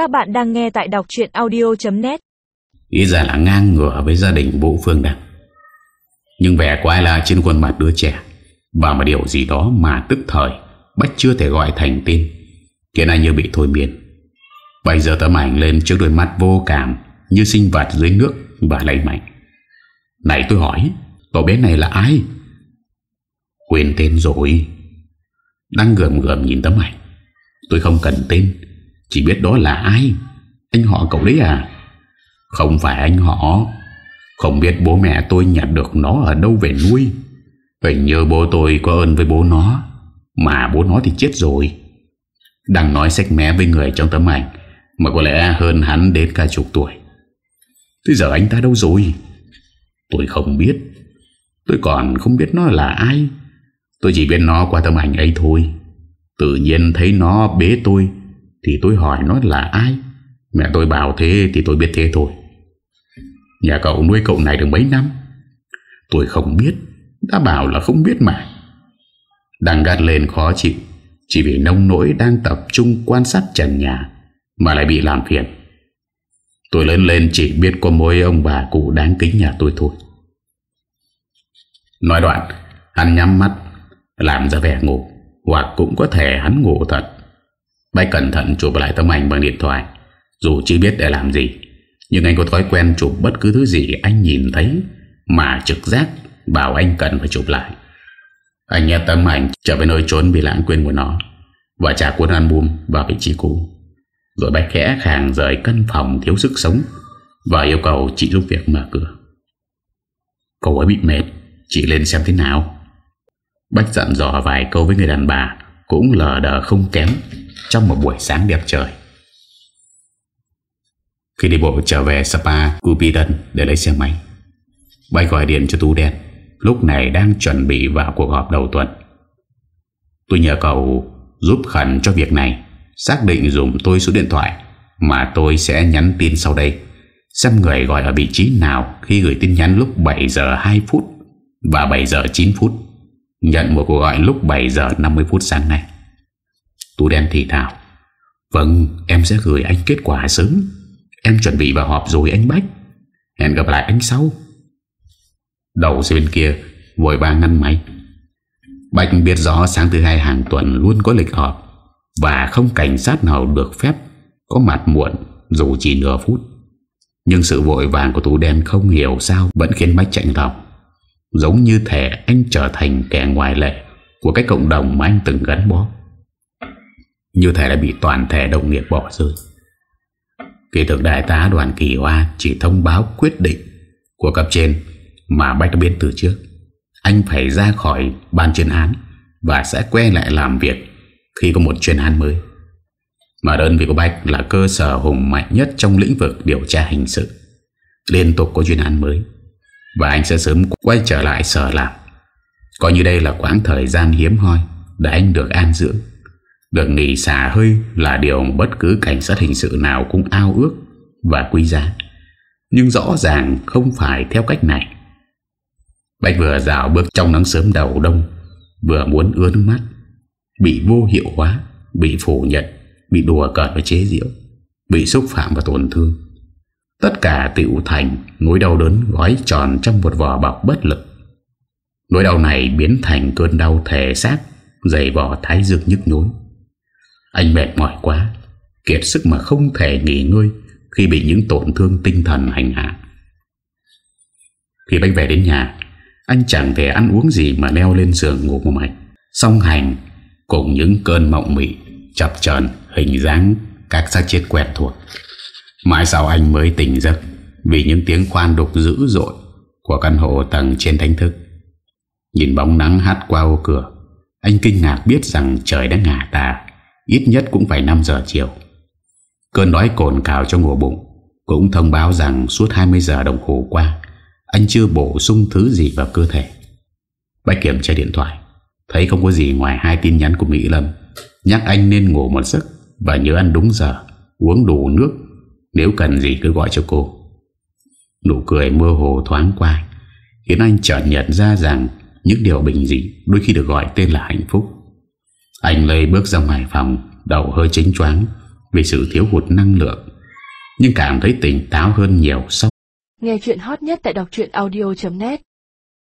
Các bạn đang nghe tại đọc chuyện audio.net Ý ra là ngang ngửa với gia đình Vũ Phương Đăng. Nhưng vẻ quái là trên khuôn mặt đứa trẻ? Và một điều gì đó mà tức thời Bách chưa thể gọi thành tin Khiến anh như bị thôi miên. Bây giờ tấm ảnh lên trước đôi mắt vô cảm, Như sinh vật dưới nước Và lấy mạnh. Này tôi hỏi, Cậu bé này là ai? Quên tên rồi. Đang gườm gườm nhìn tấm ảnh. Tôi không cần tên. Chỉ biết đó là ai? Anh họ cậu đấy à? Không phải anh họ. Không biết bố mẹ tôi nhặt được nó ở đâu về nuôi. Hình như bố tôi có ơn với bố nó. Mà bố nó thì chết rồi. Đang nói sách mé với người trong tấm ảnh, Mà có lẽ hơn hắn đến cả chục tuổi. Thế giờ anh ta đâu rồi? Tôi không biết. Tôi còn không biết nó là ai. Tôi chỉ biết nó qua tấm ảnh ấy thôi. Tự nhiên thấy nó bế tôi. Thì tôi hỏi nó là ai? Mẹ tôi bảo thế thì tôi biết thế thôi. Nhà cậu nuôi cậu này được mấy năm? Tôi không biết. Đã bảo là không biết mà. Đang gắt lên khó chịu, Chỉ vì nông nỗi đang tập trung quan sát trần nhà Mà lại bị làm phiền. Tôi lớn lên chỉ biết có mối ông bà cụ đáng kính nhà tôi thôi. Nói đoạn, Hắn nhắm mắt, Làm ra vẻ ngủ. Hoặc cũng có thể hắn ngủ thật. Bách cẩn thận chụp lại tấm ảnh bằng điện thoại. Dù chưa biết để làm gì, Nhưng anh có thói quen chụp bất cứ thứ gì anh nhìn thấy Mà trực giác bảo anh cần phải chụp lại. Anh nhét tấm ảnh trở về nơi trốn bị lãng quên của nó Và trả cuốn album vào vị trí cũ. Rồi Bách khẽ khàng rời căn phòng thiếu sức sống Và yêu cầu chị giúp việc mở cửa. Cậu ấy bị mệt, Chị lên xem thế nào? Bách dặn dò vài câu với người đàn bà Cũng lờ đờ không kém. Trong một buổi sáng đẹp trời. Khi đi bộ trở về spa, Cupidon để lấy xe máy Bay gọi điện cho Tú Đen. Lúc này đang chuẩn bị vào cuộc họp đầu tuần. Tôi nhờ cậu giúp khẩn cho việc này Xác định dùng tôi số điện thoại Mà tôi sẽ nhắn tin sau đây Xem người gọi ở vị trí nào Khi gửi tin nhắn lúc 7 giờ 2 phút Và 7 giờ 9 phút. Nhận một cuộc gọi lúc 7 giờ 50 phút sáng nay. Tú đen thì thảo Vâng em sẽ gửi anh kết quả sớm. Em chuẩn bị vào họp rồi anh Bách. Hẹn gặp lại anh sau. Đầu xe bên kia, Vội vàng ngăn máy. Bách biết rõ sáng thứ hai hàng tuần Luôn có lịch họp Và không cảnh sát nào được phép Có mặt muộn dù chỉ nửa phút. Nhưng sự vội vàng của Tú đen Không hiểu sao vẫn khiến Bách chạy lòng Giống như thể anh trở thành kẻ ngoại lệ Của cái cộng đồng mà anh từng gắn bó. Như thể đã bị toàn thể đồng nghiệp bỏ rơi. Kỳ thực đại tá đoàn kỳ hoa Chỉ thông báo quyết định Của cấp trên Mà Bách đã biết từ trước. Anh phải ra khỏi ban chuyên án Và sẽ quay lại làm việc Khi có một chuyên án mới. Mà đơn vị của Bách là cơ sở hùng mạnh nhất Trong lĩnh vực điều tra hình sự. Liên tục có chuyên án mới và anh sẽ sớm quay trở lại sở làm. Coi như đây là quãng thời gian hiếm hoi Để anh được an dưỡng. Được nghỉ xả hơi là điều bất cứ cảnh sát hình sự nào cũng ao ước và quý giá Nhưng rõ ràng không phải theo cách này Bạch vừa dạo bước trong nắng sớm đầu đông Vừa muốn ướt mắt Bị vô hiệu hóa Bị phủ nhận Bị đùa cợt và chế diệu Bị xúc phạm và tổn thương Tất cả tiểu thành nỗi đau đớn gói tròn trong một vỏ bọc bất lực. Nỗi đau này biến thành cơn đau thể xác, dày vỏ thái dương nhức nhối. Anh mệt mỏi quá, kiệt sức mà không thể nghỉ ngơi khi bị những tổn thương tinh thần hành hạ. Khi Bách về đến nhà, anh chẳng thể ăn uống gì mà leo lên giường ngủ một mạch. Song hành cùng những cơn mộng mị, chập chờn hình dáng các xác chết quen thuộc. Mãi sau anh mới tỉnh giấc Vì những tiếng khoan đục dữ dội Của căn hộ tầng trên thánh thức Nhìn bóng nắng hát qua ô cửa Anh kinh ngạc biết rằng trời đã ngả tà Ít nhất cũng phải 5 giờ chiều. Cơn đói cồn cào trong ngủ bụng Cũng thông báo rằng suốt 20 giờ đồng hồ qua, Anh chưa bổ sung thứ gì vào cơ thể. Bách kiểm tra điện thoại, Thấy không có gì ngoài hai tin nhắn của Mỹ Lâm, Nhắc anh nên ngủ một giấc Và nhớ ăn đúng giờ, Uống đủ nước, nếu cần gì cứ gọi cho cô. Nụ cười mơ hồ thoáng qua, Khiến anh chợt nhận ra rằng Những điều bình dị Đôi khi được gọi tên là hạnh phúc. Anh Lê bước ra ngoài phòng, Đầu hơi chính choáng Vì sự thiếu hụt năng lượng, Nhưng cảm thấy tỉnh táo hơn nhiều sau. Nghe chuyện hot nhất tại đọc audio.net